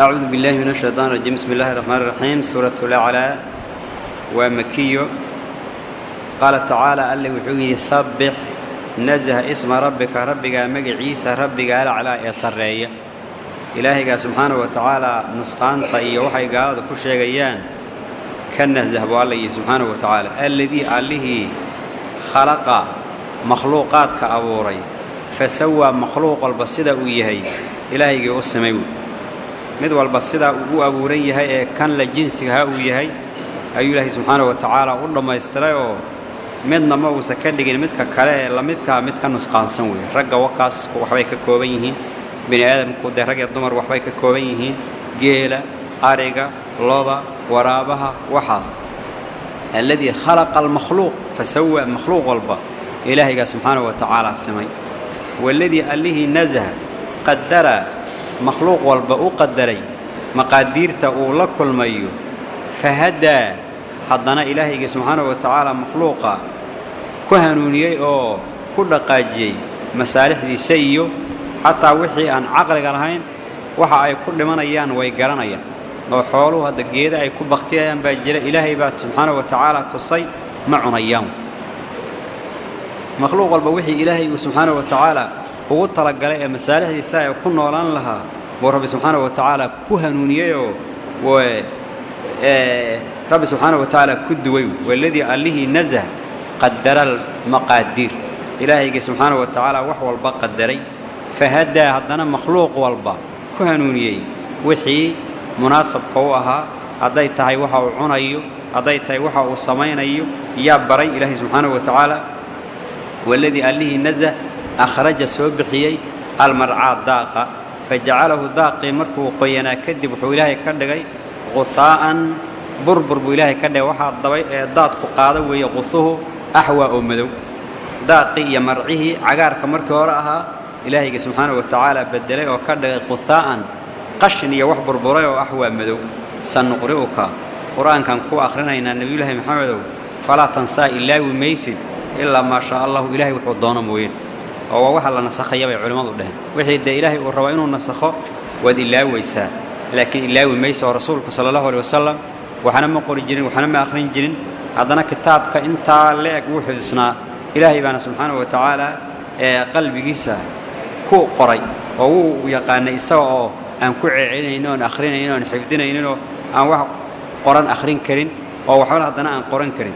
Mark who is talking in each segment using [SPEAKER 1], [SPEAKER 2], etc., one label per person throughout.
[SPEAKER 1] أعوذ بالله من الشيطان الرجيم. بسم الله الرحمن الرحيم. سورة الأعلى ومكي قال تعالى اللي وحوي صبح نزه اسم ربك. ربك مجي عيسى. ربك الأعلى. يسرية إلهي سبحانه وتعالى نسقان طي وحي قال كل شيء جيان كان نزه بالله سبحانه وتعالى. الذي عليه خلق مخلوقات كأبوري فسوى مخلوق البصيدة ويهي. إلهي قصمي mid walba sidaa ugu abuuran yahay ee kan la jinsigaha uu yahay ayuu ilaahay subxaana wa tacaala u dhammaystiray oo midna ma uusan ka dhigin midka kale ee lamidkaa mid ka nusqaansan weeye ragga wakaas waxbay ka kooban yihiin bini aadamku dee rag iyo dumar waxbay ka kooban yihiin geela ariga loda waraabaha waxaas alladii khalaqa almakhluuq fasawa makhluuq walba ilaahaygaa subxaana wa tacaala simay waaladii allihii nasaha qadara مخلوق والبا أو قدري. مقاديرته أو لا كلميو فهدا حدنا إلهي سبحانه وتعالى مخلوقا. كهنونيي أو كل كدقاجي مسارح دي سيو. حتى وحي أن عقل غلهين وها أي كدمنيان وي غرانيا أو خولو هدا جيدا أي كبختيان با جيره إلهي با سبحانه وتعالى تصي معنا معنيام مخلوق والبا إلهي سبحانه وتعالى ugu talagalay ee masaalixdiisa ay ku noolaan lahaa buu rabbi subxaana wa tacaala ku hanuuniyeyoo rabbi subxaana wa tacaala ku duway waladii allihii nasah qadara almaqaadiir ilaahayga subxaana wa tacaala wax walba qadaray fahadaa haddana makhluuq walba ku hanuuniyey wixii munaasabka u ahaa hadday tahay waxa uu cunayo hadday tahay waxa uu samaynayo yaa baray ilaahay subxaana wa tacaala waladii allihii nasah أخرج سوبحيي المرعى داقة فجعله ضاقي مركو قينا كدب حولاه كدغي غثاء بربر بولاه كده واحد ضوي ضاد إيه، قاده ويغثه أحوى أمدو ضاقي يمرعه عجار كمرك وراءها إلهي سبحانه وتعالى بدله وكده غثاء قشن يوح بربرة وأحوى أمدو سنقرئك. قرآن كان كو أخرنا إن النبي الله محمد فلا تنسى إلا وميسد إلا ما شاء الله إلهي وحضانه موين. أو واحد الله نسخ يبى علماء ذهن واحد دا إلهي والروائن النسخة ود الله ويسا. لكن الله وميسا ورسول صلى الله عليه وسلم. وحنا ما قول الجن وحنا ما آخرين جن عضنا كتاب كأنت لك وحذسنا إلهي بنا سبحانه وتعالى آه، قلب جيسا. كو قري. أو يقان يسوع أن كوع عينين أن آخرين عينين أن حفدين عينين أن واحد قرآن آخرين كرين. أو واحد عضنا أن قرآن كرين.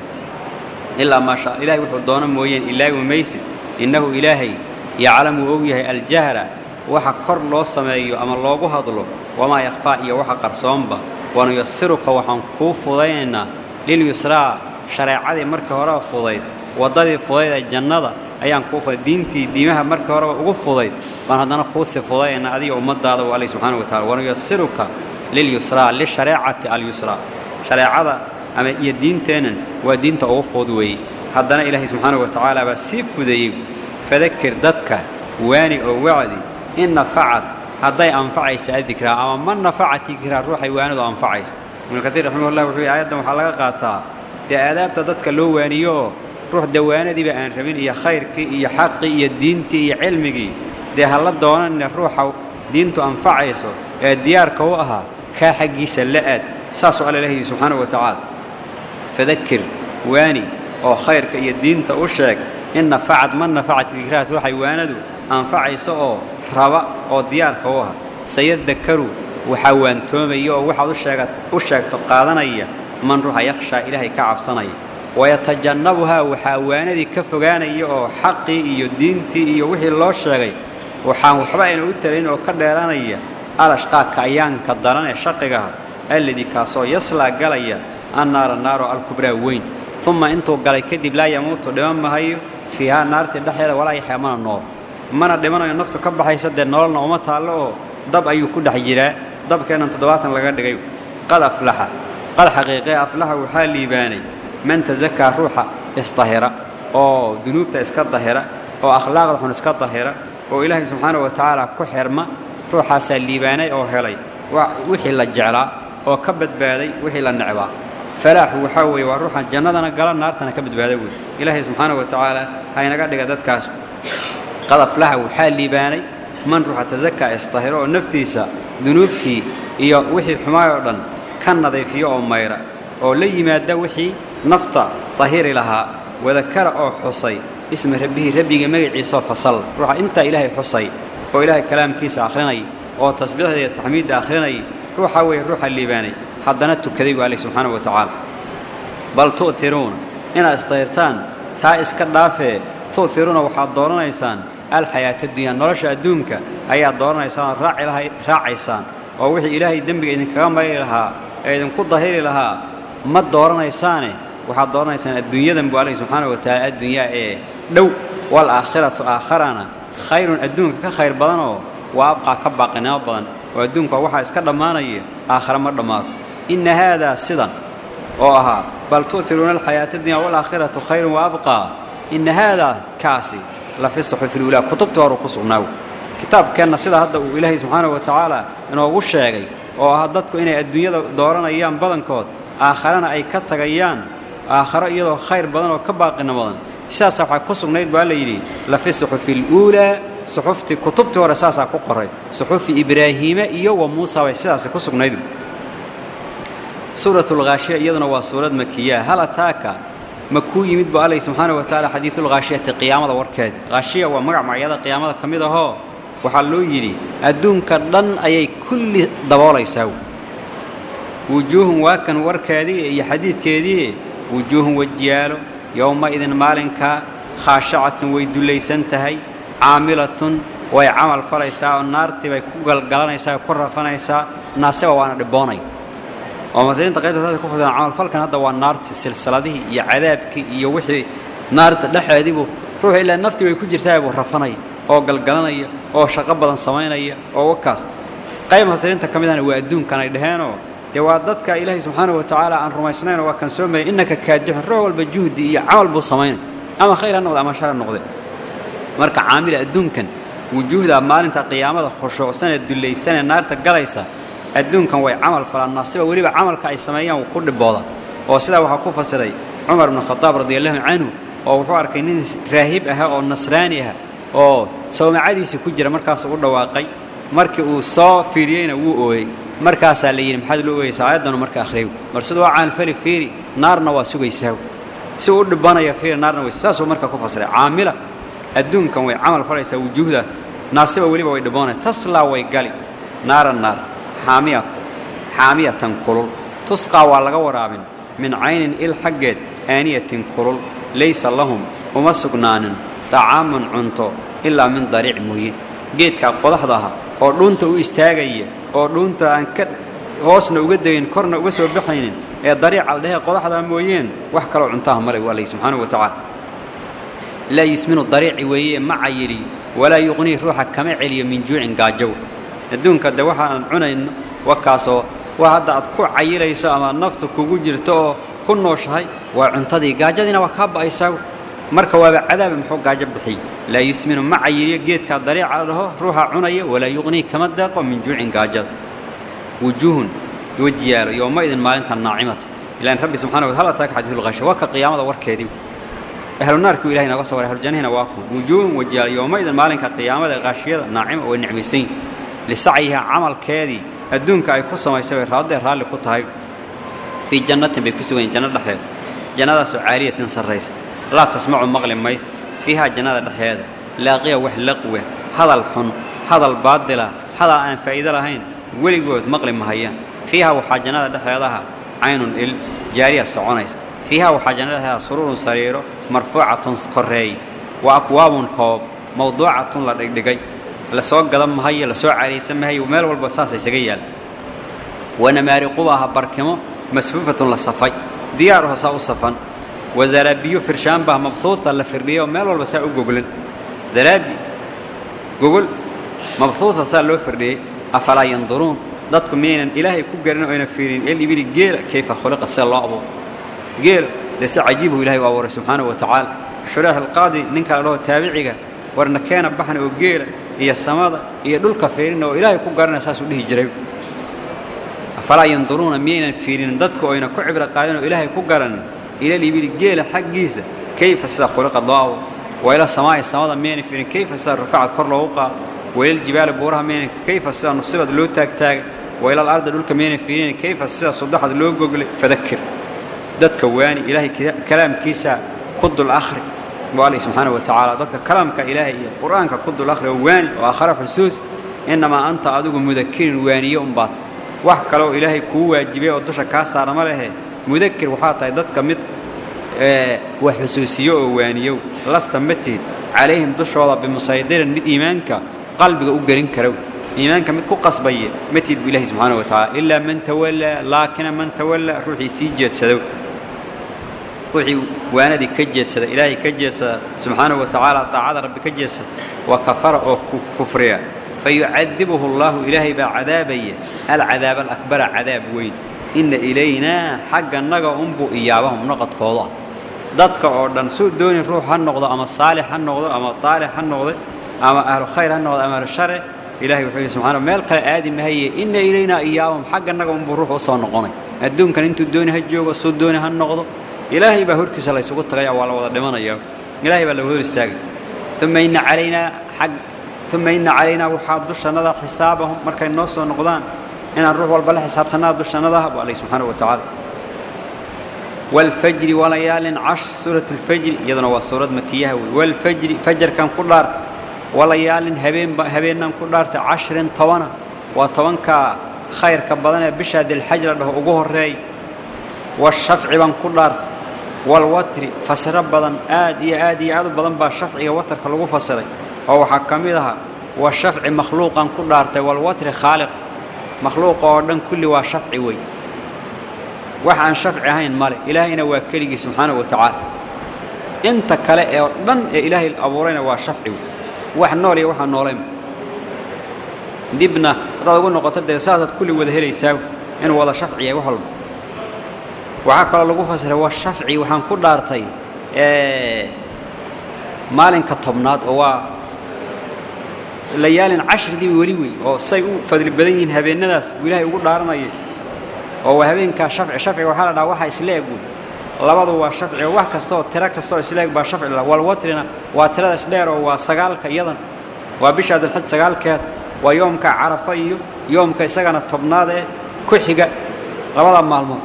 [SPEAKER 1] إلا ما شاء. إلهي وحدونا موين. إلهي وميسي. Innahu ilaahay yaclamu og yahay aljahra waxa kor loo sameeyo ama loogu hadlo wamaa yakhfaa iyo waxa qarsoonba wanuyasiruka waxaan kuu fudaynaynaa lilyusraa shareecadii markii horeba fudayd waddadii fudayd ee jannada ayaan kuu fuday diintii diimaha markii horeba ugu fudayd baan haddana kuusii fudaynaynaa adiga ummaddaada waa alih subxana wa tacala wanuyasiruka lilyusraa lishareecati alyusraa shareecada haddana ilaahay subxaana wa tacaala baa sii fudeeyey fadakir dadka waani oo wacdi in nafacad hadday anfacaysa adikraa ama ma nafacat dikraa ruuxay waanidu anfacayso ibnu katiir raximahullah wuxuu yidhi aayaddan waxaa laga qaataa dee aadaabta dadka loo waaniyo oo ruux dawaanadiiba aan rabin iyo khayrkii iyo xaqii iyo diintii iyo cilmigii dee ha la doonanne ruuxa diintu anfacayso ee diyaarka u ahaa kaa xaggiisa la aad saasuu alla ilahi subxaana wa tacaala fadakir waani oo khayrka iyo diinta u sheeg in nafacad ma nafacat dikraat ruuxay waanadu anfacayso oo raba oo diyaarka u ah sayadakaru waxaa waantoomaya oo waxaad u sheegto qaadanaya man ruuxa yakhshaa ilaahay ka cabsanaya wayatajannabuhaa waxaa waanadii ka fogaanaya oo xaqii iyo diintii iyo wixii loo sheegay waxaan waxba ayna u talayn oo ka dheeranaya alashqaaka ayaanka daran ee shaqigaha alladii kaasoo yaslaa galaya annaara naaro alkubraa weyn ثم انتو قالي كدب لا يموت دمام هاي فيها نار تدحيه ولا يحيمان النور. من دمام النفط كبر حيسد النور نوما تالو دب أيو كده حجرة دب كان انتو دوات لغاد غيو قال أفلحة قال حقيقة أفلحة وحالي باني. من تزكى روحة استهرة أو ذنوب تأسك الظهرة أو أخلاق ذحون أسك الظهرة أو إلهي سبحانه وتعالى كحرمة روحة سليباني أو هلي. وحي للجعلة أو كبد بادي. وحي للنعبة فلاح وحوي وروح الجنة أنا قال النار تنا كبد بعد إلهي سبحانه وتعالى هاي نقعد لقدر كاس قال فلاح وحال ليباني من روح تزكى استهرا نفتي سا ذنوبتي. يا وحي حماية أردن. كان نضي في يوم ميرا أو لي ما وحي نفطة طهير لها. وذكر أو حصي. اسم ربي. ربي جمعي عيسى فصل. روح أنت إلهي حصي. وإلهي كلام كيس آخرناي أو تسبيح التحميد آخرناي روح أوي روح الليباني haddana tukaday buu aleh subxaanahu wa tacaala bal tu'tiruuna inaad isdayirtaan taa iska dhaafee tu'tiruuna waxaad dooranaysaan alxayaata addunya nolosha adduunka ayaad dooranaysaan oo raaci raacaysaan oo wixii ilaahay dembiga idinkaga mayri lahaa ee idinku dahiri lahaa ma dooranaysaane waxaad dooranaysaan adduunyadan buu aleh subxaanahu wa tacaala addunyaa ee dhow waalaakhiratu aakharana khayrun adduunka ka khayr badanoo waa abqaa ka baaqinimo badan oo adduunka waxaa iska dhammaanaya aakhare ma dhammaato inna haadaa sidan oo ahaa bal tu'tiruuna alxayaata addunya waalaakhiratu khayrun wa abqaa inna haadaa kaasi la fi suxufi lulaa kutubtii horuu ku sugnaaw kitaabkeenna sida hadda uu ilaahay subxaanahu wa tacaala inoogu sheegay oo ah dadku inay adduunyada dooranayaan badankood aakharena ay ka tagayaan aakharo iyadoo khayr badan oo ka baaqina badan sidaasaa waxaa ku sugnayd baa la yidhi la fi suxufi aluulaa suxuftii kutubtii hore saasaa ku qoray suxufi ibraahiime iyo wa muusa bay sidaasi ku sugnayd makiyaa hal ataaka ma kuu yimid bu alay subxaana wa tacaala xadiidulghaashiyati qiyaamada warkeeda haashiya waa magac magacyada qiyaamada ka mid ahoo waxaa loo yidhi adduunka dhan ayay kulli daboolaysaa wujuuhun waa kan warkeedii iyo xadiidkeedii wujuuhun wejiyaalo yowma idin maalinkaa khaashacatun way dullaysan tahay caamilatun way camal falaysaa oo naartii bay galgalanaysaa oo ku rafanaysaa naasiba waana dhibboonay ومسلين تقيد هذا كفر عام الفلك هذا والنار السلسلة دي يا عذاب كي يوحي نار لحى دي بو. روح إلى النفط ويكون جرثاب ورفناي أو قل قلنا يا أو شقبة صماينا يا أو وكاس. قيم مسلين تكمل أنا وأدون كان يدهانه دوادت كإله سبحانه وتعالى عن رمشنا وكان سوما إنك كادح الروح والبجود يا عال بو أما خير أنا وأما شر النقض مرك عامل أدون كان وجود أمان تقيامه خشوع سنة دليل سنة نار تجلسها adduunkan way camal falaan naasiba weliba camalka ay sameeyaan ku dhibooda oo sidaa waxaa ku fasiray cumar bnu khadaab radiallahu canhu oo wuxuu arkay nin raahib aha oo nasraani ah oo sawmacadiisa ku jira markaasuu u dhawaaqay markii uu soo fiiriyeyna wuu ooyey markaasaa la yidhi maxaad loo ooyeysa aayaddanu marka akhriyow mar siduu caanfali fiiri naarna waa sugaysaa si uu u dhibanaya fiiri naarna way saasuu marka ku fasiray caamila adduunkan way camal falaysaa wujuuhda naasiba weliba way dhiboonay taslaa way gali naara naar xaamiyatan kulul. Tusqaa waa laga waraabin. Min caynin il xaggeed aaniyatin kulul. Laysa lahum uma sugnaanin. Dacaamun cunto ilaa min dariic mooye. Geedkaa qodaxda aha oo dhuunta u istaagaya oo dhuunta aan ka hoosna uga degayn korna uga soo baxaynin ee dariic aldhehee qodaxdaa mooyeen wax kaloo cuntaha malay waa layidhi subxaanahu wa tacaala. Laa yusminu dariici weeye maca yidhi walaa yuqnii ruuxa kama celiyo min juucin gaajow adduunka de waxa aan cunayno wakaasoo waa hadda aad ku cayilayso ama nafta kugu jirto oo ku nooshahay waa cuntadii gaajadiina waa kaa ba'aysaa marka waaba cadaaba muxuu gaajo bixiy laa yusminu ma cayiriyo geedkaa dariica dhaho ruuxa cunaya walaa yuqnii kama deeqo min juucin gaajada wujuuhun wejiyaalo yooma idin maalinta naacimatu ilaan rabbi subxana wa hal ataaka xadiisulqaasha waa ka qiyaamada warkeedii ahlu naarku ilahay naga soo waray ahlujannahina waa kuwan wujuuhun wejiyaalo yooma idin maalinka qiyaamada qaashiyada naacima way nicmaysan yihin لسعيها عمل كادي الدنيا كاي قصة ما يسوي. رادة رالي كتاي في جنة تبي كسوة جنة لحيات جنة سعارية تنصرية لا تسمع مغل ميس. فيها جنة لحيات لاقية وح لقوة هذا الحن. هذا البادلة. هذا الآن فائدة لهين. ولي قوة مغل مهيا فيها وحا جنة لها عين إل جارية سعونيس. فيها وحا جنة لحياتها سرور سريرة مرفوعة قرهي وأكواب قوب موضوعة لديك lasoo gadan mahayo lasoo caraysan mahayo meel walba saasa isaga yaal wanamaariqubaha barkimo masfuufatun la safay diyaaruha saa u safan wazaraabiyo firshaanbah mabhuuta la firdhiyo meel walba saa u goglan zaraabi gogol mabhuuta saa loo firdhiyey afalaa yanduruun dadku miyaynan ilaahay ku garin oo ayna fiirin elibili geela kayfa khuliqa sida loo abuuro geela dee si cajiibuu ilahay u abuuray subxaanahu wa tacaala shuraax alqaadi ninka la dhaho taabiciga ورنا كينا بحنا وجيل هي السماء هي دول كفيرين أو إلهي كوجارنا أساس وده جريب فلا ينظرون مين الفيرين دتك أو إن كعبر قاينو إلهي كوجارنا إلى اللي بيرجيل حق كيف السماء خلق الله وإلى السماء السماء مين الفيرين كيف السماء رفعت كرلا وقع وإلى الجبال بورها مين كيف السماء نصيبة لو تاك تاك وإلى الأرض دول كمين الفيرين كيف السماء صدحة لو جوجل فذكر دتك واني إلهي كلام كيسة قد الآخر وعلي سبحانه وتعالى. ضدك كلامك إلهي. قرآنك قد الأخرى وان وآخر حسوس. إنما أنت أدوك مذكر واني أمبات وحكى لو إلهي كوة جبيع ودوشة كاسة رماله مذكر وحاطة ضدك مد آه، وحسوسيو وانيو لست متهد عليهم دوش والله بمصيدين من إيمانك. قلبك أقرين كرو إيمانك مد قصبية متهد بإلهي سبحانه وتعالى. إلا من تولى لكن من تولى روحي سيجيت سدوك ruuxii waanadii ka jeedsada ilaahay ka jeedsada subxaana wa tacaala daacada rabbi ka jeedsada wa kafara oo kufriya فيعذبه الله إلهي بعذابي. العذاب الأكبر عذاب وين؟ إن إلينا حق النقى أنبو إيابهم نقط كوضا. ضدك أردن سوء دوني روح هالنقضة أما الصالح هالنقضة أما الطالح هالنقضة أما أهل الخير هالنقضة أما الشر. إلهي وحبه سبحانه مالك آدم هي إن إلينا إيابهم حق النقى أنبو روح وصال نقضي الدون إلهي بهرتي سلا يسوق التغيى ولا لمن أيام إلهي بلوهور استاقي ثم إن علينا حق ثم إن علينا وحاد دشنا حسابهم. مركا الناس ونقضان إن الروح والبلا حسابتنا دشنا ذهب عليه سبحانه وتعالى. والفجر وليال عشر سورة الفجر. يدنا سورة مكية. والفجر فجر كان كلار وليال هبين هبين كلار عشر طوانا وطوان كا خير كبدنا بشهد الحجر له أجوه الرأي والشفع بان كلار والوتر فسر بدن آدي آدي عاد بدن بالشفع والوتر خلقوا فسره أو حكمها والشفع مخلوقا كل أرته والوتر خالق. مخلوق أردن كل وشفع وين وح عن شفع هين مال. إلهنا وكله سبحانه وتعالى. أنت كلا إيه أردن إله إيه الأبورين وشفع وين وح نوري وح نوريم دبنا رضوان قتدر سادت كل وذهلي ساو. إن ولا شفع يا وحلم. Waxaa kaloo lagu fasiray waa shafci waxaan ku dhaartay maalinka tobnaad oo waa layaalin cashridii weli wey oo say u fadli badan yihiin habeenadaas buu ilaahay ugu dhaaranayay oo waa habeenkaa shafci shafciga waxaa la dhaha waxa isla eg wey labadu waa shafci wax kastaoo tiro kastaoo isla eg baa shafci la walwatrina waa tirada isdheer oo waa sagaalka iyadan waa bisha dilxij sagaalkeed waa yoomka carafa iyo yoomka isagana tobnaad ee ku xiga labada maalmood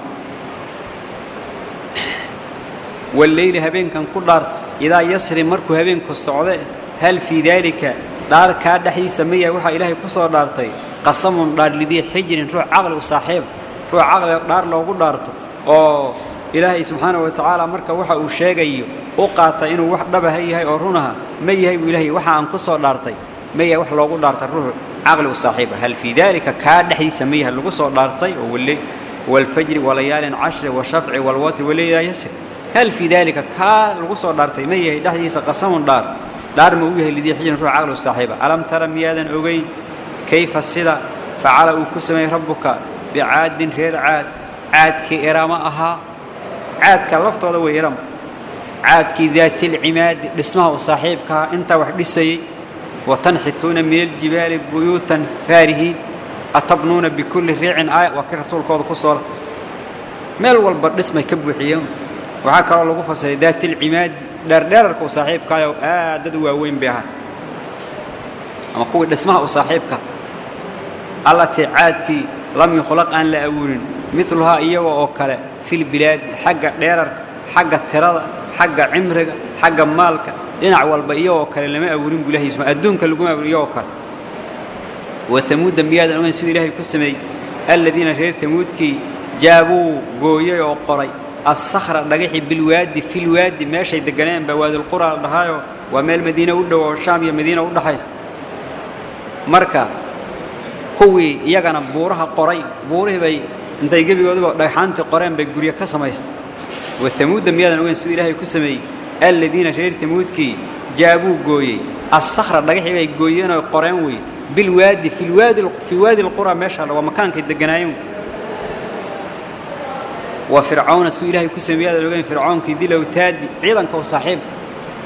[SPEAKER 1] والليل هبين كان كدار إذا يسري مركو هبين كالصعودة هل في ذلك دار كاد حي سمية وحا إلهي كسر دارتي؟ قسم دار لذي حجر روح عقل وصاحب روح عقل دار لو قدارته أو إلهي سبحانه وتعالى مركا وحا وشيغي وقاتا إنه وح دبا هي هي أورونها مي هي إلهي وحا عن كسر دارتي. مي وح لو قدارت الروح عقل وصاحب. هل في ذلك كاد حي سمية هل كسر دارتي؟ والليل والفجر وليال عشر والشفع والوتر والليل يسر. هل في ذلك كان القصر دارتي ما هي دحديس قسم دار دار ما وجه الذي حجن روح عقل الصاحبة. ألم ترى ميادا أوجين كيف الصدى؟ فعل كسمي ربك بعاد غير عاد. عاد كإرام أها. عاد كلفت هذا وإرام عاد كي ذات العماد اسمه صاحبك أنت وحد السي وتنحتون من الجبال بيوتا فارهين. أتبنون بكل ريع آية. وكرسول كود قصر مال والبر اسمه كبوحيون waxaa kaloo lagu fasiray daat ilcimaadi dheerdheerarka u saaxiibkaayo aad dad waaweyn bay ahaa ama kuwii dhismaha u saaxiibka allatii caadkii lam yukhlaq aan la abuurin miluhaa iyaga oo kale fil bilaadi xagga dheerarka xagga tirada xagga cimriga xagga maalka dhinac walba iyagoo kale lama abuurin buu ilahay isma adduunka laguma abuurin iyagoo kale وثمود ميادا وين سيد إلهي كسمي الذين غير ثمودكي جابوا قوية وقري الصخرة دقيحي بالوادي في الوادي ماشي دقنين بوادي القرى الضهايو ومال مدينة ودى والشام يا مدينة ودى حيث. مركا كوي يغانا بورها قري بوره بي انت يجيبي ودى دايحانتي قرين بي كسميس. والثمود ميادا وين سيد إلهي كسمي الذين غير ثمودكي جابوا قوي. الصخرة دقيحي بي قويين وقرين وي. بالوادي في الوادي في وادي القرى ماشى ومكان كدقنايم وفرعون سو إلهي كسمي هذا لوجين فرعون كذي لو تادي عيدا كو صاحب.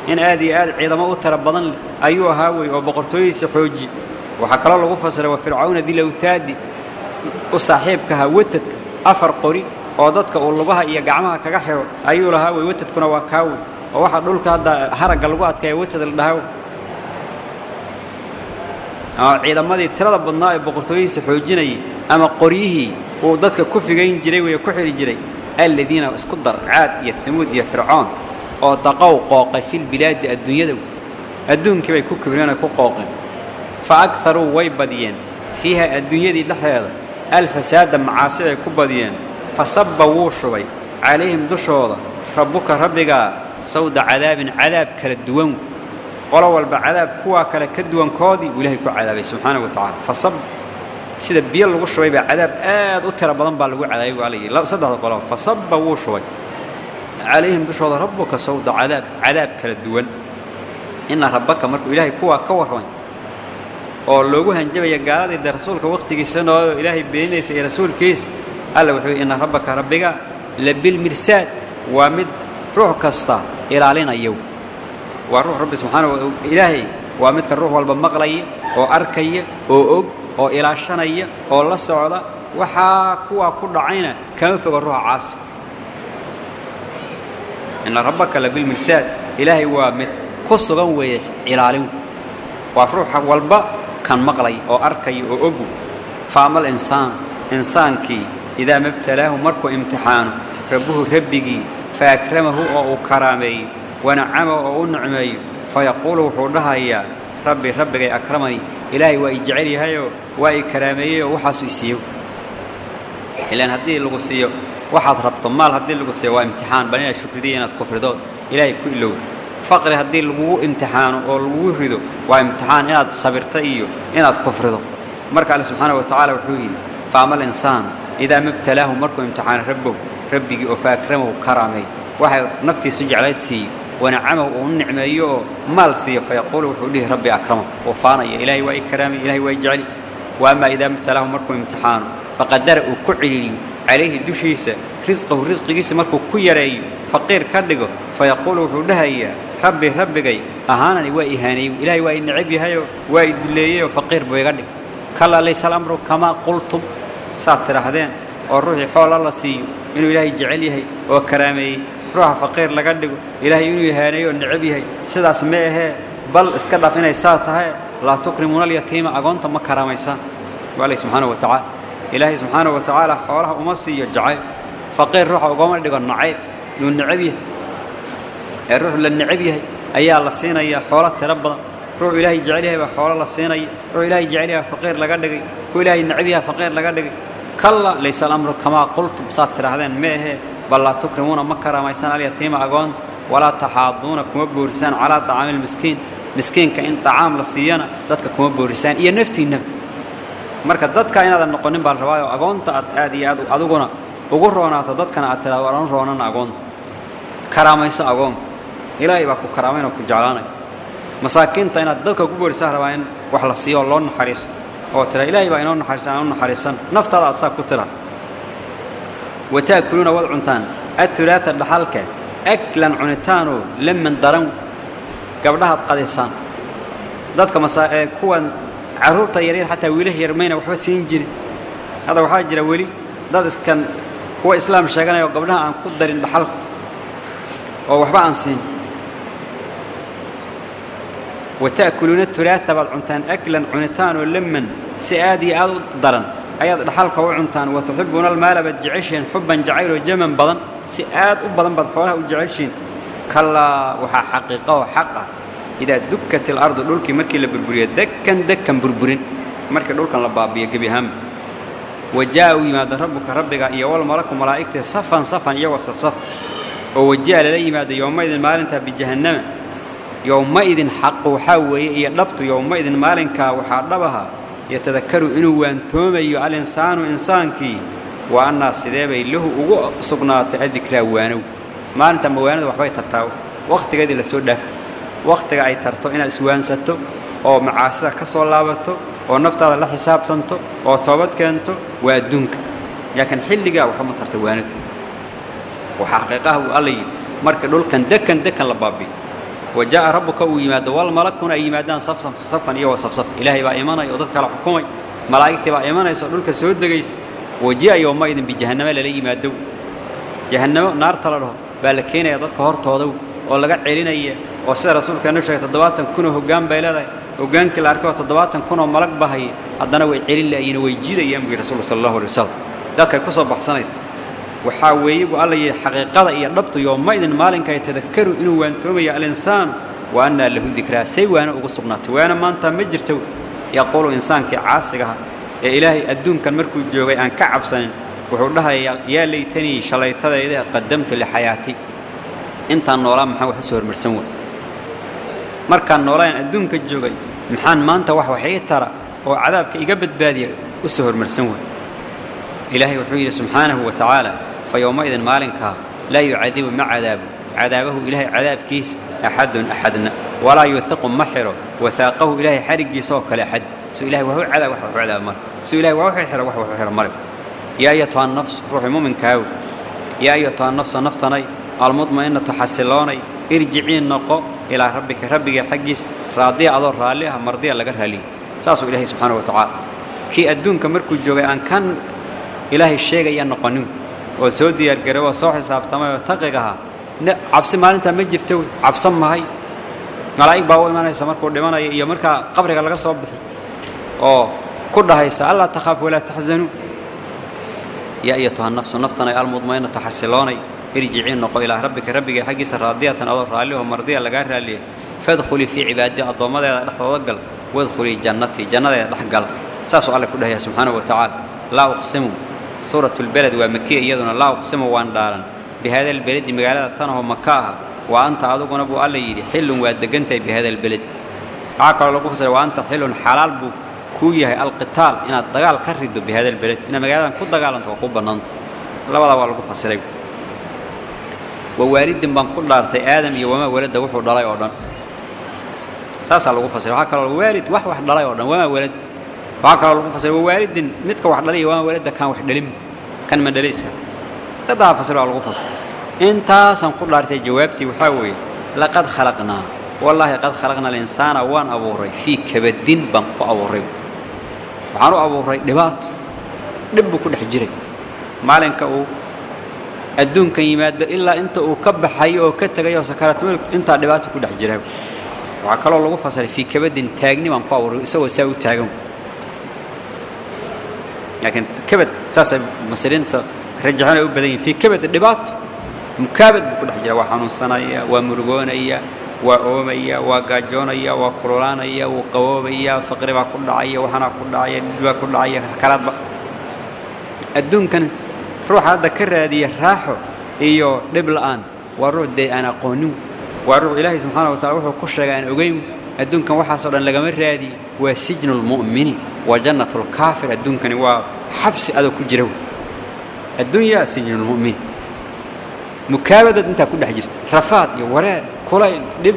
[SPEAKER 1] إن آدي آد عيدا ما أتر بدن أيوه هاوي وبقرتوي سحوجي وحكى الله فسر وفرعون ذي لو تادي وصاحب كهوتت أفر قري. ودتك واللبها إيا جعمها كجحر أيوه لهاوي وتت كنا وكاوي وواحد دول كهذا هرج الوقت كي وتت الدهاوي ciidamadii tirada badnaa ee boqortooyadiisa xoojinayay ama qoryihii ودتك كفرين جري وكحر جري الذين اسكدر عاد يا ثمود يا فرعون أو تقوا قاقفين بلاد الدنيا دو ادون كبي كوكبرين كوقوقن فاكثروا ويبدين فيها الدنيا دي لحيدا الفساد معاصي كوبدين فصبوا شوي عليهم دشوضة ربك ربك سود عذاب عذاب كالدوان قلوا البعذاب كوى كالكدوان كودي ولهي كو عذاب سبحانه وتعالى فصب sida بيل وشوي shubay baa cadaab aad u على badan baa lagu cadaayay waa la yiri saddex qolo fasad baa uu shubay. عليهم دشوا ربك سود عذاب عذاب كل الدول إن ربك مرق إلهي كوا كورهم أو لوجو هنجب يقال إذا رسولك وقت جسنا إلهي بين رسول كيس قال وحي إن ربك ربك لبي المرسال ومد روح كستا إلى علينا يوم وروح رب سبحانه إلهي ومد كروح والبمغلي وأركي وأوج oo ilaashanaya oo la socda waxaa kuwaa ku dhacayna kama foga ruuxa caasi ina rabbaka labilmirsaad ilaahay waa mid ku sugan weeye ilaalin waa ruuxa walba kan maqlay oo arkaya oo ogu faama alinsaan insaankii idaa mabtalaahu markuu imtixaano rabbuhu rabbigii faakramahu oo uu karaameeyo wanacamahu oo u nicmeeyo fayaquulu wuxuu dhahayaa rabbi rabbigay akramanii إلهي وإي جعلي هاي وإي كرامي وحاسو يسيو. إلان هدي اللغو سيو. وحاد رب طمال هدي اللغو سيو. وامتحان بانينا شكر دينا تكفر دوت إلهي كو إلو فقر هدي اللغو امتحان واللغو يفردو. وامتحان إنا تصبرت إيو. إنا تكفر دوت مرك على سبحانه وتعالى وحوهي فعمل إنسان. إذا مبتلاه مركو امتحان ربه. ربي أفاكرمه كرامي. وحي نفتي سجع عليه سيو. ونعمه ونعمه يو مال سيه فيقول وحوله ربي أكرمه. وفانا يا إلهي وإي كرامي إلهي وإي جعلي وأما إذا ابتلاه مركم امتحان فقدر وكعلي عليه دوشيس. رزقه ورزق جيس مركو كيري. فقير كردقه فيقول وحوله ربي ربي أهانني وإي هاني إلهي وإي نعبي هاي وإي دليه وفقير بيغرد كلا ليس الأمر كما قلتم. ساتر هذين وروحي حول الله سي إنه إلهي جعليه وكرامي. روح فقير لقدر إله ينوي هاني ونعبيه سدى سمعه بل اسكت لفينا ساتها لا تكرمون اليتيم أجن تم كرامة وعليه سبحانه وتعالى. إله سبحانه وتعالى خوارح ومسي يجعل فقير روح وقوم لقدر نعيب ونعبيه الروح للنعبيه أيا الله سينا يا خوارت رب روح إله يجعلها بخوار الله سينا روح إله يجعلها فقير لقدر كل إله نعبيها فقير لقدر كلا ليس الأمر كما قلت بساتر هذا ما هي. Bal laa tukrimuuna ma karaamaysaan alyatiima agoon walaa taxaaduuna kuma boorisaan calaa tacaami lmiskiin miskiinka in tacaam la siiyana dadka kuma boorisaan iyo naftiinnaba marka dadka inaadan noqonin baa la rabaa oo agoonta aad aad iyo aad adiguna ugu roonaato dadkana aad tidhahdo waan roonana agoon karaamayso agoon ilaahay baa ku karaamayn oo ku jeclaanaya masaakiinta inaad dadka ku boorisaa rabaa in wax la siiyo oo loo naxariiso oo tira ilaahay baa inoo naxariisan aan u naxariisan naftaada aad saa ku tira وتأكلون وضع عنتان التراث الحلقة. أكلا عنتانو لم من درم قبلها القديسان ذاتك مسا كون عروت يرين حتى وله يرمين وحسين جري هذا وحاجر ولي. ذات كان هو إسلام شجعنا قبلها عن قدر الحلق ووحبا عن سين. وتأكلون التراث بعد عنتان أكلا عنتانو لم من سئادي أو درن. Oo ayaad dhaxalka u cuntaan wa tuxibbuuna almaala baad jeceshiin xubban jacayloo jaman badan si aad u badan baad xoolaha u jeceshiin kallaa waxaa xaqiiqa oo xaq ah idaa dukkat ilardu dhulkii markii la burburiyo dekan dekan burburin markii dhulkan la baabiyo gebi ahaanba wa jaa'a u yimaado rabbuka rabbiga iyo walmalaku malaa'igtii safan safan iyagoo safsaf oo waji'a lala yimaado yowmaidin maalintaa bijahannama yowmaidin xaqu waxaa weeye iyo dhabtu yowmaidin maalinkaa waxaa dhabaha alinsaanu insaankii wa annaa sidee bay lahu ugu sugnaatay adikraa waanow maalinta mawaanada waxbay tartaa wakhtigeedii la soo dhaaf wakhtiga ay tarto inaad iswaansato oo macaasida ka soo laabato oo naftaada la xisaabtanto oo toobad keento waa adduunka laakiin xilligaa waxba ma tarta waanadu waxaa xaqiiqaha uu alla yidhi marka dhulkan dekan dekan la baabiyo وجاء ربك ويما دوال ملكنا ايمادان صف صف صف يو صف صف. إلهي با ايمان اي ودك الحكومة ملائكتي با ايمان اي سو دلك سو دغاي وجاء يوم ايدن بجهنم لا ليما دو جهنم نار تلره با لكينه ددك هورتوده أو لغا قيلينيا أو سي رسولك انه شيخ تدواتن كنو هوغان بايلده هوغان كل اركو تدواتن كنو ملك بهي. ادنا وي لا ين وي جيريان رسول الله صلى الله عليه وسلم. ذلك كوسو بحسنيس waxaa weeye buu alla yidhi xaqiiqada iyo dhabtu yowmaidin maalinka ay tadakaru inuu waantoomaya alinsaanu wa annaa lahu dikraa say waana ugu sugnaatay waana maanta ma jirto yaquulu insaankii caasigaha ee ilaahay adduunkan markuu joogay aan ka cabsanin wuxuu dhahayaa yaa laytanii shalaytadayda qadamtu lixayaati intaan noolaa maxaan wax u soo hormarsan way markaan noolaan adduunka joogay maxaan maanta wax wax ii tara oo cadaabka iga badbaadiya u soo hormarsan way إلهي وحي سبحانه وتعالى فيومئذ مالك لا يعذب مع عذاب عذابه إلهي عذاب كيس أحد أحد ولا يثق محره وثاقه إلهي حرق يسوك لأحد سو إلهي وهو عذاب وحو عذاب مر سو إلهي وهو حر وحو حر مر يا أيتها النفس روح مؤمن كاو. يا أيتها النفس نفتني. المطمئنة تحسلوني. ارجعين نقو إلى ربك. ربك حقس راضي أضر راليها مرضي الله قرها لي. ساسو إلهي سبحانه وتعالى. كي أدونك مركو جوغي أن كان diyaargarow oo soo xisaabtamay oo taqiga ahaa cabsi maalintaa ma jirto wey cabsan mahay malaa'ig baa u imanaysa markuu dhimanayo iyo markaa qabriga laga soo bixi oo ku dhahaysa allaa takhaafu walaa taxzanuu yaa ayatuha nafsu naftanay almudmainatu xasiloonay irjicii noqo ilaa rabbika rabbiga xaggiisa raadiyatan adoo raalli oo mardiya lagaa raalliyay fadkhulii fii cibaadii addoommadeeda dhexdooda gal wadkhulii jannatii jannadeeda dhex gal saasuu alle ku dhahaya subxaanahu wa tacaala laa uqsimu سورة البلد ومكية يدون الله قسمه وان دارا بهذا البلد مقالة تنهو مكاها. وأنت عدوك نبو الله يلي حل وأدقنت بهذا البلد. عاقل الله قفصر وأنت حل حلال بو كوية القتال. إن الدقال كرد بهذا البلد. إن مقالة كود دقال أنت وقوبة نان الله بضع الله قفصر ووارد بان كل دارت آدم يوما ولد وحو دلائي أردن. ساسا الله قفصر وحاكل الوارد وحو دلائي أردن. وما ولد. وعكر الله فصل ووالد نتك واحد لي وان ولد كان واحد لم كان ما دليسا تضع فصل الله فصل أنت سنقول لارتى جوابتي وحوي لقد خلقنا. والله قد خلقنا الإنسان وان أبو ري في كبد بنق أبو ري وعرو أبو ري دبات. دب كل حجري. ما لينك أو الدون كان يمد إلا أنت وكب حي أو كتجي وسكرت ملك. أنت دبات كل حجري. وعكر الله فصل في كبد تاجني بنق أبو ري سو سو تاجم لكن كبد ساسة مسلين ترجعنا وبدين في كبد النبات مكابد بكل حجرة وحنو الصناية ومرغونية وعومية وقاجونية وكرولانية وقوامية فقربة كل عية وحنا كل عية نجوة كل عية كالات الدون كان روح هذا كرة هذه راحوا. إيو دب الآن. وروح دي أنا قونو. وروح إلهي سبحانه وتعالى وحو كشرة أن أقيم الدون كان وحا صورا لقمر هذه. وسجن المؤمنين. وجنة الكافر. الدنيا كان وحبس هذا كل جرو الدنيا سجن المؤمن. مكابدة أنت كل حجست رفات يا وراء كل دب.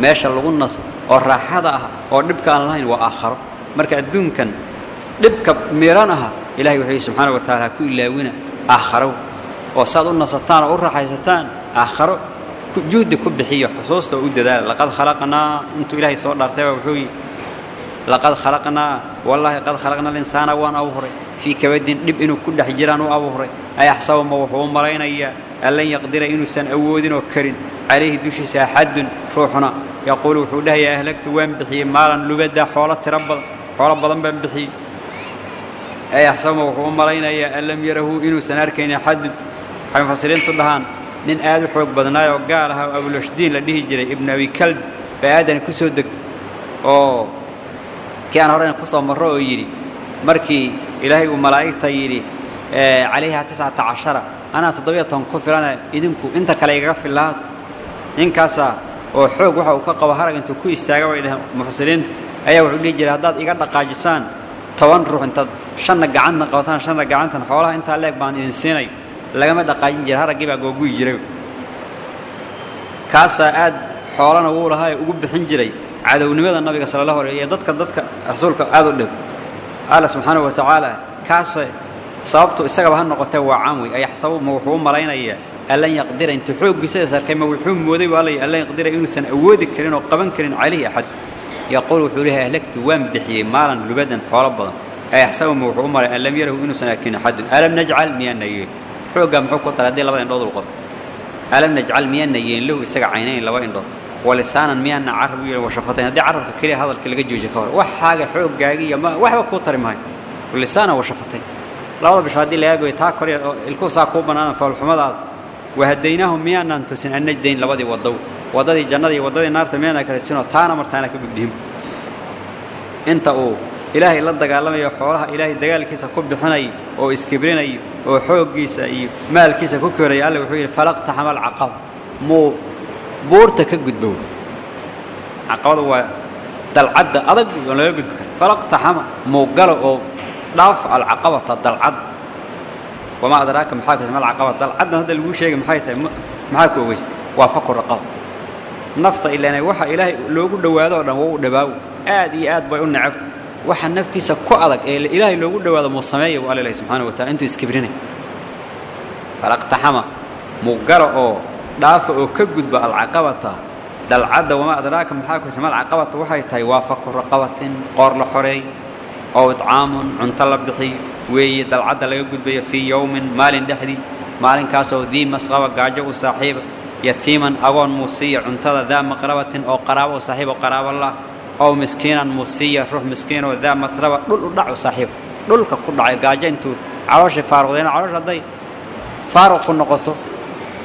[SPEAKER 1] ما شاء الله النص والراحة ضعها والدب كان لاين وآخر. مركب الدنيا كان دب كب ميرانها إلهي وحي سبحانه وتعالى كل لاونة آخره وصاد النص تان والراحة ستان آخره جود كب حيه خصوصا ذلك. لقد خلقنا أنت إلهي صور الأرتباء وحوي. لقد خلقنا والله قد خلقنا الإنسان وأنا أبهره في كبد نب إنه كل حجران وأبهره أي حصوا ما وحوم مرينا يا ألين يقدر إنه سن أودن وكرن عليه دش ساحد روحنا. يقول وحده يا أهلك توين بحي. مالا لبدا حولت رب حولت رب بحي. أي حصوا ما وحوم مرينا يا ألم يره إنه سن أركين حد. حين فصلين طلهان نن آدو حوق بدنا وقالها أبو لشدين لديه جري. ابن أبي كلب. فآدن كسودك. أوه. Aad u xoog badnaayoo gaal aha oo abulashdiin la dhihi jiray ibnu abi kald baa aadani ku soo deg oo kii aan horeyna ku soo marro oo yidhi markii ilaahay uu malaa'igta yidhi calayha tiscata cashara anaa toddobiyo toban ruux intaad shanna gacantna qabataan shanna gacantan xoolaha intaa leeg baan idin siinay lagama dhaqaajin jiray haraggii baa googuyi jiray kaasaa aad xoolana wuu lahaa ee ugu bixin jiray cadownimada nabiga sala allahu alay iyo dadka dadka rasuulka aad u dhib alla subxaanahu wa tacaala kaase sababtu isagaba ha noqotee waa caan wey ayaxsabu ma wuxuu u malaynayaa allan yaqdira intuu xooggiisa sarkay ma wuxuu mooday baa lay allan yaqdira inuusan awoodi karin oo qaban karin calayhi axad yaquul wuxuu leeyahay ahlagtu waan bixiyey maalan lubadan xoolo badan ayaxsabu ma wuxuu u malay an lam yarahu inuusan arkin axadun alam najcal miyaana yeeli xooggaa muxuu ku taray haddii labada indhood ulqob alam najcal miyaana yeelin lahu isaga caynayn laba indhood keliya hadalka laga joojiya ka hor waxaaga xooggaagi iyo waxba kuu tari maayo walisaanan washafatayn labada bisho haddii lagaa goyo taa kore oo ilkuhu saa kuu bannaadan foolxumadaada wahadaynaahum miyaanaan tusin an najdayn labadii waddow waddadii jannada iyo waddadii naarta miyaana kala tusinoo taana martaana ka gudbihim inta uu ilaahay la dagaalamayo xoolaha ilaahay dagaalkiisa ku bixinayo oo iskibrinayo oo xooggiisa iyo maalkiisa ku koraya alle wuxuu yidhi falaqtaxama alcaqaba muu buurta ka gudbow caqabada waa dalcadda adag oon laga gudbi kara falaqtaxama muu galo oo dhaaf alcaqabata dalcad wamaa adraaka maxaa ku mal caqaba dalcaddan hadda laguu sheegay maxay tahay maxaa ku ogeys waa raqaba nafta ilaana waxa ilaahay loogu dhowaado oo dhan waa u dhawaawo aad iyo aad bay u necabta waxa naftiisa ku adag ee ilaahay loogu dhowaado muu sameeya bu alla ilahi subxaana wa taala intuu iskibrinay falaqtaxama muu galo oo dhaafa oo ka gudba alcaqabata dalcadda wamaa adraaka maxaa ku mal caqabata waxay tahay waa faku raqabatin qoor la xoreey oo idcaamun cunto la bixiyo weeye dalcadda laga gudbayo fii yowmin maalin dhexdii maalinkaasoo dii masqaba gaajo u saaxiiba yatiiman agoon muusiya cuntada daa maqrabatin oo qaraabo u saaxiiba qaraabo lah ow miskiinan muusiya ruux miskiinoo daa matraba dhul u dhac u saaxiiba dhulka ku dhacay gaajo intuu calooshii faaruqdeen caloosh hadday faaruq ku noqoto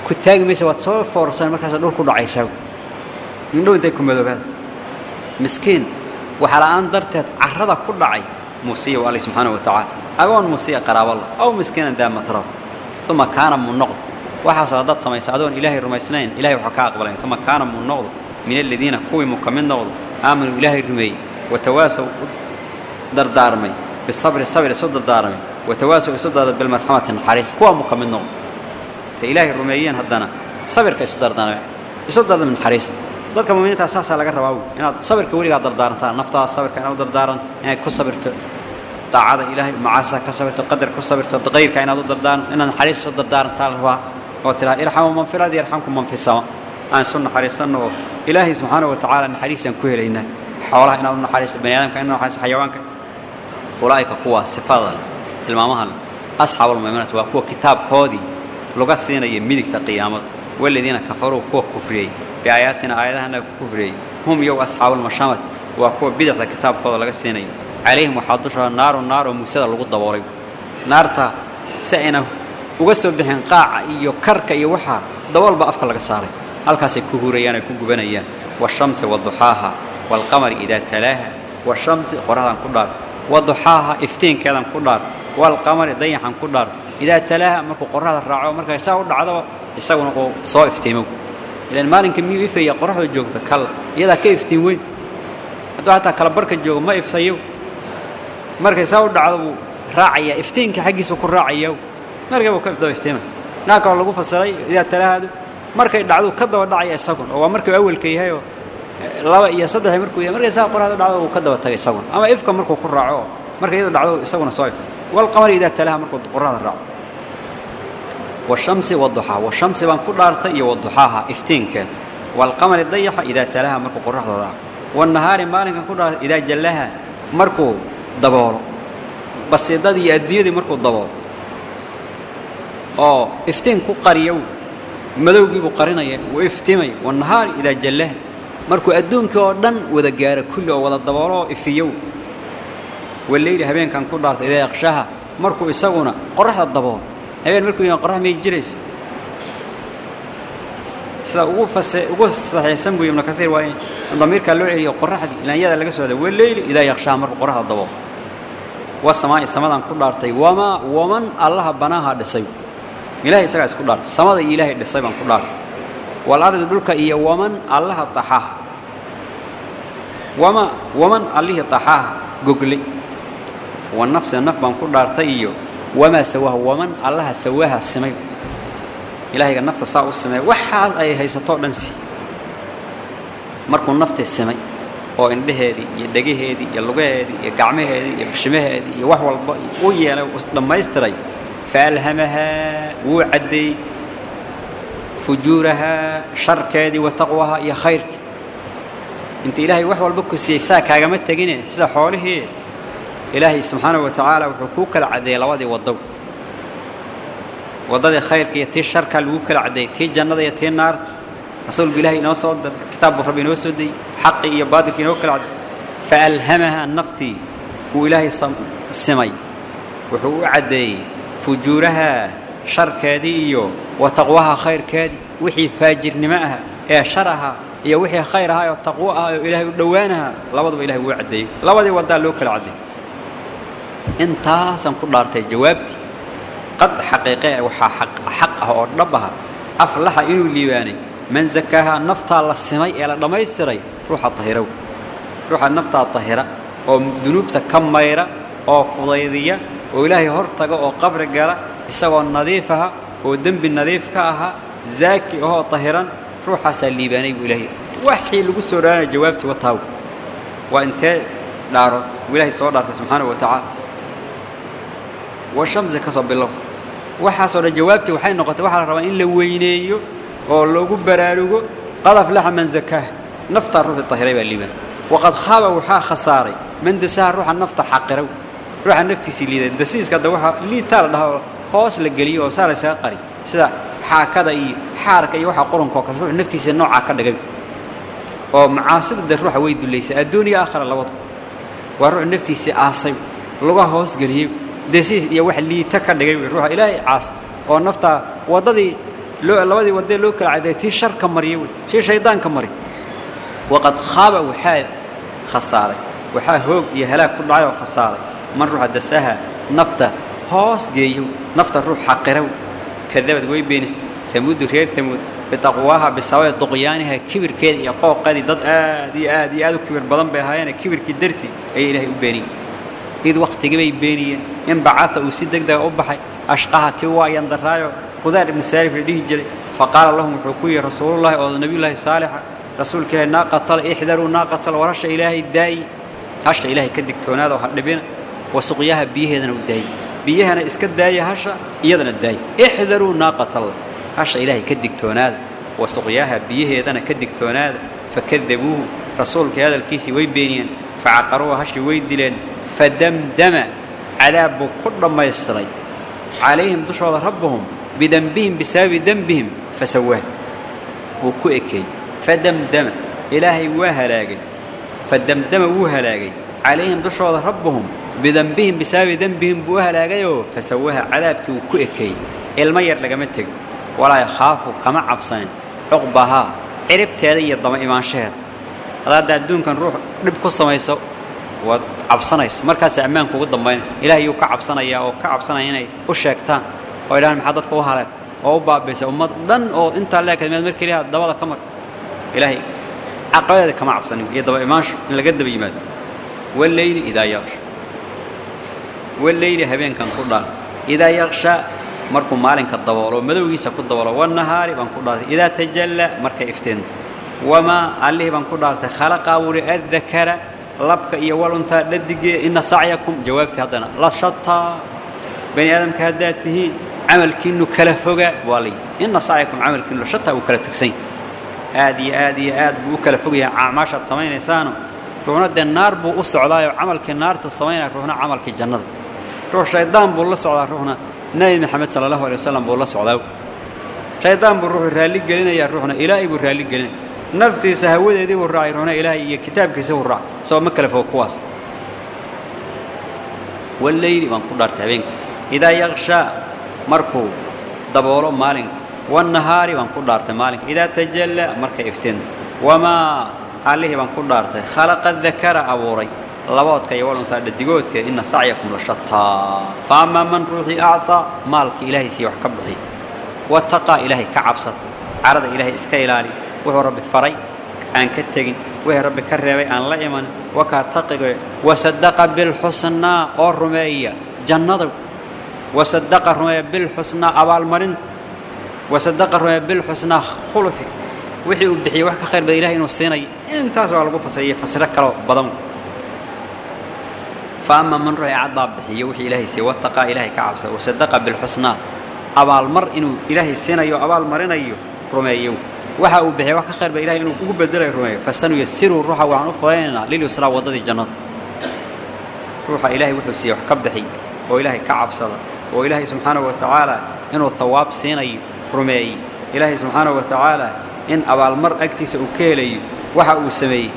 [SPEAKER 1] ku taagi maysa waad soo foorsan markaasa dhul ku dhacaysaa indhow intay ku madoobaada miskiin waxa la'aan darteed carrada ku dhacay muusiya waa alle subxaana wa tacaala agoon muusiya qaraaballa aw miskiinan daa matraba uma kaana muu noqdo waxaasoo haddaad samaysa adoon ilaahay rumaysnayn ilahay waxaa kaa aqbalaya uma kaana muu noqdo min aladiina kuwii muu ka mid noqdo aamanuu ilaahay rumeeyey watawaasaw u dardaarmay bisabri sabr isu dardaarmay watawaasaw isu dardaarmay bilmarxamati naxariis kuwaa muu ka mid noqdo intay ilaahay rumeeyeen haddana sabirka isu dardaarmay isu dardaarmay naxariis dadka muuminiinta saasaa laga rabaa inaad sabirka weligaa dardaarantaan naftaada sabirka inaad u dardaaran inaad ku sabirto daacada ilaahay macaasa ka sabirto qadar ku sabirto qayrka inaad u dardaaranto inaad naxariis u dardaarantaa la rabaa oo tiraa irxamu man fi lardi yarxamkum man fi sama aan isu naxariisanno oo ilaahay subxaana wa tacaala naxariisaan ku helaynaa xoolaha inaad u naxariiso bani aadamka inaad naxariiso xayawaanka ulaa'ika kuwa sifada tilmaamaha asxaabulmaymuunat waa kuwa kitaabkoodii لغا سينيا ميدكتا قيامت والذين كفروا كو كفري بآياتنا آياتنا كفري هم يو أصحاب المشامت وكو بدعتا كتاب كو لغا سينيا عليهم وحدوشها النار والنار ومسيدة لغو الدواري نارتا سينا وغسو بحين قاع يو كركا يو وحا دوال بأفكا لغاساري ساري. هالكاسي كهوريان يكون قبنيان والشمس والضحاها والقمر إذا تلاها. والشمس قرادا كدار. والضحاها إفتين كلام كدار. والقمر ديحا كدار. إذا تلاها مركو قرها الرعوة مركو يساو دعضوا يساو نقو صو افتيمو. لأن مالن كميو إفيا قرحو الجوك تكال إذا كيف افتيموين أدو حتى كالبرك الجوك ما إفسيو مركو يساو دعضوا راعية. افتين كحقي سوكو راعية. مركو كيف دعو افتيمو؟ ناكو اللقو فالسلي إذا تلاها دو مركو يدعضوا كدوا دعي يساو هو مركو أول كي هايو الله يصدح مركو يساو قرها دعضوا كدوا تغي يساو أما إفكا مركو كراعو. مركو يدعضوا يساو نصو افتيمو. Walqamari idaa talaha markuu qoraxda raaco والشمس والضحى والشمس بان كدارتا iyo والضحاها افتينكed والقمر ضيحا اذا تلاها markuu qorraxda raaco والنهار ku dhaar idaa jallaha markuu daboolo basiidadii iyo adduunyadii markuu daboolo oo iftiin ku qariyo madowgii buu qarinaya wuu iftiimaya والنهار adduunkii oo dhan wada gaaro kulli oo wada daboolo oo ifiyo والليل هبين كان كل رات إذا يقشها مركو يسونا قرحة الضبون. هبين مركو يقرح مي جريس. سأوقف فس وقص صحيح سمو يوم كثير وين الضمير كان لوعي يقرح دي. لأن يدا لقسوا هذا والليل إذا يقشها مركو قرحة الضبون. والسماء السماء كان كل رات وما ومن الله بناها دسيب إلهي سكاس كل رات السماء إلهي دسيب عن كل رات والأرض دلك إيه ومن الله طحها وما ومن عليه طحها جوجلي wanafsi naf baan ku dhaartay iyo wamaa sawaaha waman allaha sawaaha simay ilaahayga nafta saa u simay waxaas ay haysatoo dhan si markuu naftii simay oo indhaheedii iyo dhegaheedii iyo lugaheedii iyo gacmaheedii iyo bishimaheedii iyo wax walba u yeelay dhammaystiray faalhamahaa wuu caddeeyey fujuurahaa sharkeedii wa taqwahaa iyo khayrkii inta ilaahay wax walba ku siiyey saa kaagama tegine sida xoolihii إلهي سبحانه وتعالى وحقوق العدي لوادي وضو. وضد الخير كي تي الشركة الوك العدي تي الجنة يا تي النار رسول الله نوصد كتاب بفربي نوصدي حقي يا بادر كي نوك العدي. فألهمها النفطي وإلهي السمي وحو عدي فجورها شر كادي وتقواها خير كادي. وحي فاجر نماءها يا شرها يا وحي خيرها يا تقواها يا إلهي دوانها. لوضو وإلهي وعدي لوضو وضع لوك العدي. انت سن كدارت جوابتي. قد حقيقة وحا حق حق أو دبها أفلح انه من زكاها نفطا لسمي إلى دميسري. روح الطاهره روح النفط على الطهيرة. ذنوبك كم ميره أو فضيديه وإلهي هرتق أو قبر قال اسو نظيفها. ودنب النظيف كاها زاكي هو طاهرا روح سليباني وإلهي وحي لو سوران جوابتي وتاو وانت دارت وإلهي سو الله سبحانه وتعالى. Rabaa in la weyneeyo oo lagu baraarugo qad aflaxa man zakaaha naftaa ruuxii tahiray baa liibaan waqad khaaba waxaa khasaaray man dasaha ruuxa nafta xaqirow ruuxa naftiisii liiday dasiiska hadda waxaa liitaa la dhaha hoos la geliyo oo saa laysaga qari sida xaakada iyo xaarka iyo waxaa qurunka oo kale ruux naftiisa noocaa ka dhigay oo macaasida de ruuxa way dullaysay adduun iyo aakhira labadu waa ruux naftiisii aasay luga hoos geliyey dasiis iyo wax liita ka dhigay ruuxa ilaahay caas oo naftaa waddadii loo labadii waddee loo kala caday tii sharka mariyay tii shaydaanka mari waqad khaaba waxaa khasaaray waxaa hoog iyo halaag ku dhacay oo khasaaray man ruuxa dasaha nafta hoos geeyo nafta ruux xaqiraw kadabad way beenis amuudu reer amuud bitaqwaaha bisababi duqyaaniha kibirkeeda iyo qooqadii dad aad iyo aad iyo aad u kibir badan bay ahaayeene kibirkii dartii id wakhtigii bay beeniyeen in bacaa uu si degdega u baxay ashqaha kii waa yandaraayo qudaar ibnu saarif la dhihi jiray faqaala lahum wuxuu ku yihi rasuulullahi oo nabiyullaahi saalixa rasuulka ilaahi naaqatala ixdaruu naaqatala warasha ilaahay daayi hasha ilaahay ka digtoonaada oo ha dhibina wasuqyaha biyaheedana u daayi biyahana iska daaya hasha iyadana daaya ixdaruu naaqatalla hasha ilaahay ka digtoonaada wasuqyaha biyaheedana ka digtoonaada fakadabuuhu rasuulkii hadalkiisii way beeniyeen facaqaruuha hashii way dileen فدم دم على كل ما يستري. عليهم دشوا ربهم بذنبهم بسبب ذنبهم فسواه. وكؤكي فدمدم. إلهي وهلاقي. فدمدم وهلاقي. عليهم دشوا ربهم بذنبهم بسبب ذنبهم وهلاقي فسواه. عذابك وكؤكي المير لقمتك. ولا يخاف كما عبصان. عقبها. عربت هذه الضمائمان شهر. هذا الدون كان روح. نبكو السماء waad cabsanayso markaasa ammaanku ugu dambayna ilahay yuu ka cabsanayaa oo ka cabsanaya inay u sheegtaan oo idhahan maxaa dadka u haleeg oo u baabaysa ummad dhan oo intaa leekad meed mar keliya dabada ka mar ilaahay caqabadeeda kama cabsanin iyo daba imaansho in laga daba yimaado waleyli idaa yaqsha waleyli habeenkan ku dhaar idaa yaqsha markuu maalinka daboolo madowgiisa ku daboolo wanahaari baan ku dhaartay idaa tajalla markay iftiinto wamaa allihii baan ku dhaartay khalaqa abuuri addakara labka iyo waluntaa dhadige ina sacyakum jawaabtii haddana la shataa bani aadamka haddaad tihiin camalkiinnu kala foga waa lay ina sacyakum camalkiinnu la shataa uu kala tegsan aad iyo aad iyo aad buu u kala fogyahay acmaashaad samaynaysaano ruuxna dee naar buu u socdaayoo camalkii naarta samaynaya ruuxna camalkii jannada ruux shaydaan buu la socdaa ruuxna nebi maxamed sala allahu alay wasalam buu la socdaa shaydaan buu ruuxu raalli gelinayaa ruuxna ilaahay buu raalli gelinaya نفتي هودي ذي والراعي هنا إلى كتاب كيسو الراعي سواء مكلف أو كواس. والليل من قدر تبين إذا يغشى مركو دبولو مالك والنهار من قدر تمالك. إذا تجلى مركو إفتن. وما عليه من قدر خلق الذكر أبوري لواط كي يقولون ثالث دقوت كي إن سعيكم لشطة فأما من روحي أعطى مالك إلهي سيحكم به واتقى إلهي كعبسط عرض إلهي إسكيلاني wuxuu rabbi faray aan ka tegin wixii rabbi ka reebay aan la imanin wakaa taqiga wasadaqa bilxusnaa oo rumeeya jannada wasadaqa rumeeya bilxusnaa abaalmarin wasadaqa rumeeya bilxusnaa khulufi wixii uu bixiyey wax ka khayr badan ilahay inuu siinayo intaas waa lagu fasiriya fasiro kaloo badan فأما من رأي عضا بحيه وحي إلهي سي واتقى إلهي كعبسة وصدق بالحسنى أبال مر إنه إلهي سينا يو أبال مرنا يو رميو وحا بحيه وحا خير بإلهي إنه كوكو بدل رميو فسنو يسيروا الروح وعنو فضينا لليسرى وضد الجنة روح إلهي وحو سي وحكا بحي وإلهي كعبسة oo ilaahay subxaanahu wa tacaala inuu thawaab siinayo rumeeyey ilaahay subxaanahu wa tacaala in abaalmar agtiisa uu ka helayo waxa uu sameeyey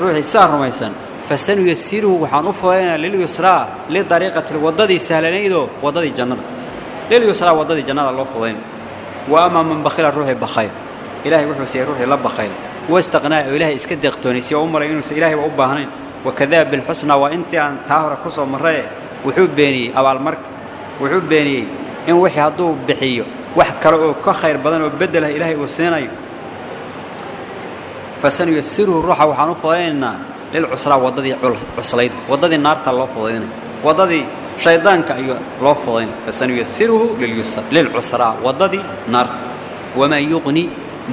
[SPEAKER 1] ruuxii saa rumaysan fasanuyasiruhu waxaan u fudaynaa lilyusraa lidariiqati waddadii sahlanaydoo waddadii jannada lilyusraa waddadii jannada loo fudayna wa amaa man bakhila ruuxii bakhayl ilaahay wuxuu siiyey ruuxii la bakhayl wastaqnaa oo ilaahay iska deeqtoonaysiy oo u malay inuusan ilaahayba u baahnayn wakadaba bilxusnaa waa intii aan taa hore ku soo marraye wuxuu beeniyey abaalmarka wuxuu beeniyey in wixii hadduu bixiyo wax kale oo ka khayr badan oo beddelah ilaahay uu siinayo fasanuyasiruhu ruuxa waxaan u fudaynaynaa lilcusraa waddadii cuslayd waddadii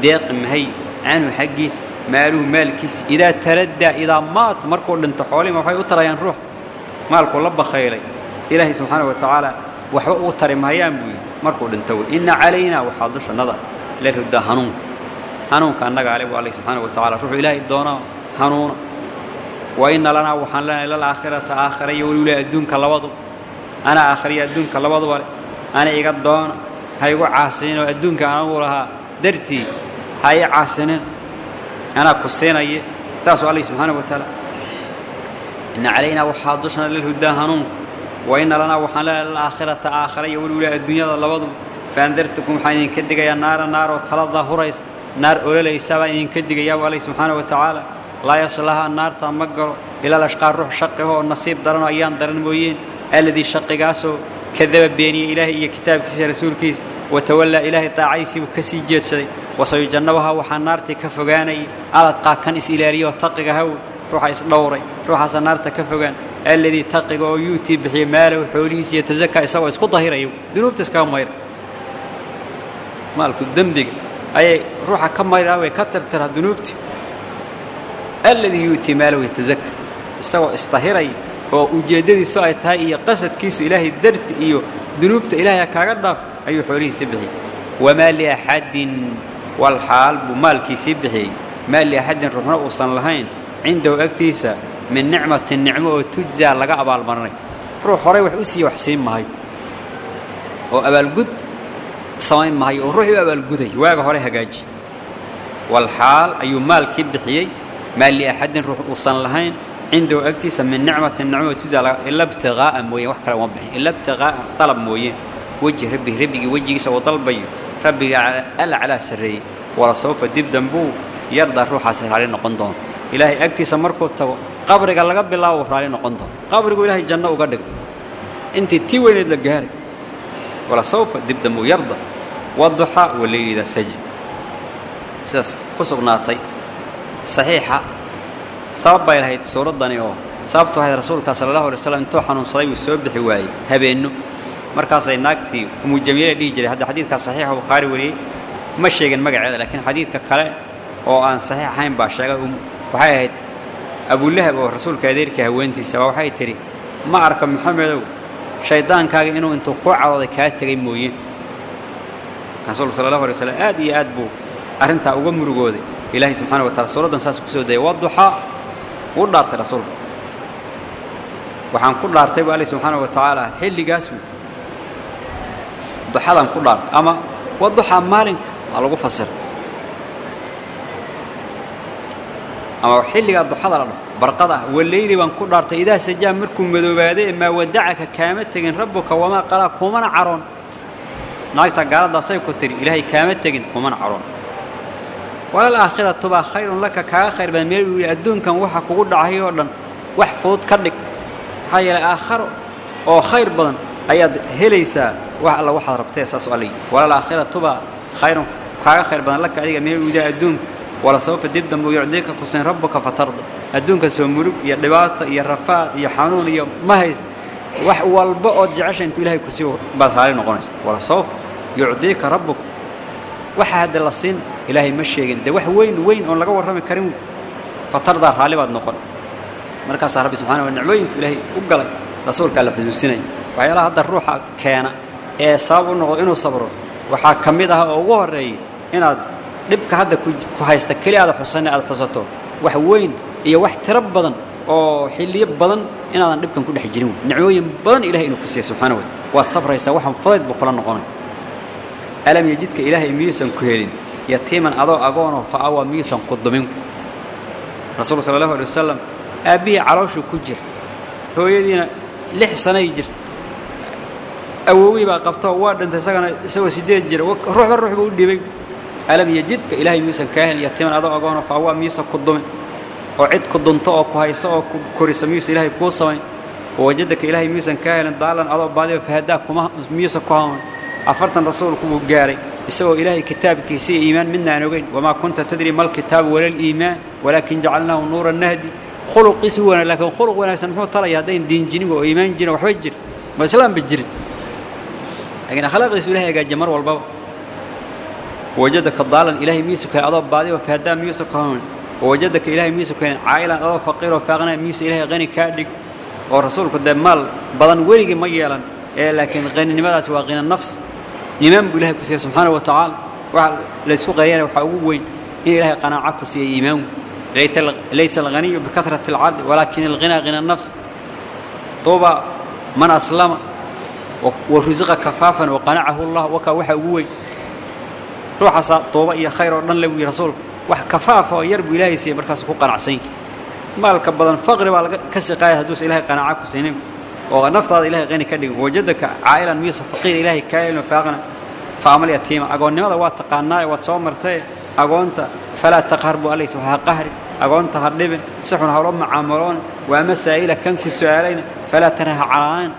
[SPEAKER 1] deeqi mahay canhu xaggiisa maaluhu maalkiisa idaa taraddaa idaa maat markuu dhinto xoolihima waxay u tarayaan ruux maalkuu la bakhaylay ilaahay subxaana wa tacaala waxba uu tari mahayaan buu yidhi markuu dhinto wey inna calaynaa waxaa dushannada la rudaa hanuun hanuunka annaga ale bu alla subxaana wa tacala ruuxuu ilaahay doona hanuuna wa inna lanaa waxaan leenahay lalaakhirata aakhira iyo weliwila adduunka labadu ana aakhiriya adduunka labaduba le ana iga doona ha igu caasininoo adduunka anagu lahaa dartii هاي عاسنين أنا كسين أي تاسو الله سبحانه وتعالى. إن علينا وحاضشنا للهدى هنوم وإن لنا وحنا للآخرة آخرة. يقولوا لي الدنيا الله وضب فأنذرتكم حين كدق يا نار. نار وتلظى هريس. نار أولى لي سبا إن كدق يا الله سبحانه وتعالى. لا يصلها النار تمجر. إلى الأشقاء الروح شقه والنصيب درن أيام درن بوين الذي شق قاسه كذب بيني إلهي. كتاب كيس رسول كيس ka sii jeedsaday wasayujannabahaa waxaa naartii ka fogaanayay aladqaa kan is ilaaliyoo taqiga haw ruuxa isdhowray ruuxaasa naarta ka fogaan alladii taqiga oo yuutii bixiya maalahu xoolihiisa iyo tasakaa isagoo isku dahirayo dunuubta iskaga mayra maalku dembiga ayay ruuxa ka mayraa way ka tirtiraa dunuubtii alladii yuutii maalahu yatazaka isagoo isdahiraya oo ujeeddadiisu ay tahay iyo qasadkiisu ilaahay darti iyo dunuubta ilaahay أي حوري سبحي. وما لأحد والحال بمالك سبحي. ما لأحد رحنا وصل لهين. عنده أكتيسة. من نعمة النعمة وتجزى لقى أبا المرني روح روي وحسي وحسين ماي وأبا الجد صايم ماي وروح أبا الجد واقع هري هجاج والحال أي مال كيد بحيي ما اللي أحد نروح وصل لهين. عنده أكتيسة. من نعمة النعمة وتجزى إلا ابتغاء موي وحكرا وبحي إلا ابتغاء طلب موية. وجه ربي ربي وجهي سو طلبي. ربي على على سري ولا سوف دب دنبو. يرضى روحه سر علينا قندون إلهي اجتي سمركو تو. قبرك لا بلا وفرالين قندون قبرك إلهي جنة أو غدغ أنت تي وين لغار ولا سوف دب دنبو يرضى. والضحى والليل إذا سجى. ساس قصغناتي صحيحة. سبب إلهي سورتني أو سببته هي رسولك صلى الله عليه وسلم تو حنون صلي وسوبخي واي هبينو. Markaasay naagtii umu jamiila dhihi jiray hadda xadiidkaa saxiixa bukhaari wariyey ma sheegin magaceeda laakiin xadiidka kale oo aan saxiix ahayn baa sheegay waxay ahayd abulahab oo rasuulka adeerkii haweentiisa baa waxay tidhi ma arka maxamedow shaydaankaaga inuu intuu kuu cadooday kaa tegay mooyeen rasuulka sala allahu alay slam aad iyo aad buu arrintaa uga murugooday ilaahay subxana wa tacala suuraddan saas kusoo dayay waduxaa wuu dhaartay rasuulka waxaan ku dhaartay bu alla subxaana wa tacaala xilligaas la dhaho barqada ah waleyli baan ku dhaartay idaa sajaa markuu madoobaaday ee maa wadacaka kaama tegin rabbuka wamaa qalaa kumana caroon naagta gaaladaasay ku tiri ilaahay kaama tegin kumana caroon walal aakhiratu baa khayrun laka kaaga khayr badan meel uu adduunkan waxa kugu dhacay oo dhan wax fudud ka dhig maxaa yeelay aakharo oo khayr badan ayaad helaysaa wax alla waxaad rabtee saas alla yidhi walal aakhiratu baa khayrun kaaga khayr badan laka adiga meel uudaa adduunka wala sawfa dib dambe yucdiika kusin rabbuka fatarda adduunka soo murug iyo dhibaato iyo rafaad iyo xanuun iyo mahays wax walba ood jecesha intuu ilahay kusii baad raali noqonaysa wala sawfa yucdiika rabbuka waxa hadda la siin ilaahay ma sheegin dee wax weyn weyn oon laga warrami karin fatardaa raalli baad noqon markaasaa rabbi subxana wa nicmooyinku ilaahay u galay rasuulkaa la xusuusinaya waxyaalaha hadda ruuxa keena ee sabab u noqdo inuu sabro waxaa ka mid ah oo ugu horreeyay inaad dhibka hadda ku haysta keli aada xusanne aad xusato wax weyn iyo wax tiro badan oo xilliyo badan inaadan dhibkan ku dhex jirin nicmooyin badan ilahay inuu ku siiya subxana wa waad sabraysaa waxaan fudayd buu kula noqonay alam yajidka ilaahay miyuusan ku helin yatiiman adoo agoonoo fa awa miyuusan ku dumin rasuulku sala allahu alay wasalam aabbihii calooshuu ku jira hooyadiina lix sanay jirta أووي بقى قبطة وارد أنت سكان سوى سديد جرا وروح بروح بقول دي ألم يجد إلهي ميسا كاهن يتم هذا أجانا فهو ميسا قدم وعد قدم طاق وهاي ساق كريس ميسا إلهي قوسا ووجدك إلهي ميسا كاهن ضالا الله بعد في هداك وما ميسا قاهم عفرت رسولكم الجاري سوى إلهي كتاب كيسي إيمان منا نوين وما كنت تدري ما الكتاب ولا الإيمان. ولكن جعلناه نورا نهدي. خلق سوى لكن خلق ولا سنفهم ترى يا دين دين جني وإيمان جني وحجر مسلم بالجري لكن خلق رسول الله قال جمر والبابا وجدك ضالا إله ميسك أضب بعضه فهدا ميسك هون. وجدك إله ميسك عائلة أو فقير وفاغنا ميس إله غني كادك ورسول قد مال بدن ويرج مجيلا إيه، لكن غني نمرة سوى؟ غنى النفس. يمن بله كسيه سبحانه وتعالى. وعلى ليس غيره وحوين إيه إله قناعة كسيه يمن ليس ليس الغني بكثرة العدد ولكن الغنى غنى النفس. طوبة من أسلمه ورزق كفافا وقنعه الله وكوحة قوي روح صا طوبة يا خير ورنا لبي رسول. وح كفافا يرب إلهي سي مركز فوق عصي مالك بدن فقر ولا كس قاية دوس إله قنعك سينم ونفط هذا إله غني كدي. وجدك عائلا ميس فقير إله كائن فاغنا فعمل يتيم. أقول نماذا وات قناع وات صامرته فلا تقهربوا عليه سبحانه قهر أقول أنت هربين سحنا هرم عمران ومسائل كان كسؤالين فلا تنهى عران.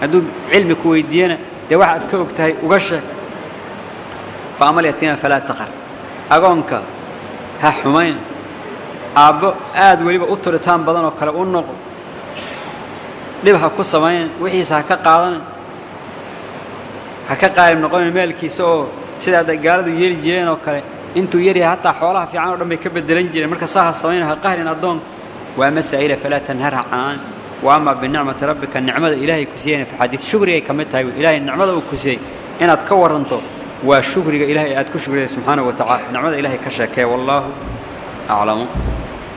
[SPEAKER 1] Hadduu cilmi ku weydiiyana dee wax aad ka og tahay uga sheeg faamal yatiima falaa taqhar agoonka ha xumayn aabbo aad weliba u turitaan badan oo kale u noqo dhib ha ku samayn wixiisa ha ka qaadanin ha ka qaalib noqonin maalkiisa oo sidaa da gaaladu yeeli jireen oo kale intuu yaryahay hataa xoolaha fiican oo dhan bay ka bedelan jireen marka saa ha samayn ha qahrin addoonka وأما السائله فلا تنهرها عن وأما بنعمة ربك النعمة إلهي كسيين في حديث شكري كم تاي إلهي النعمة وكسي إن اد كورنتو وشكري إلهي اد كشكري سبحانه وتعالى. نعمة إلهي كشكي والله أعلم.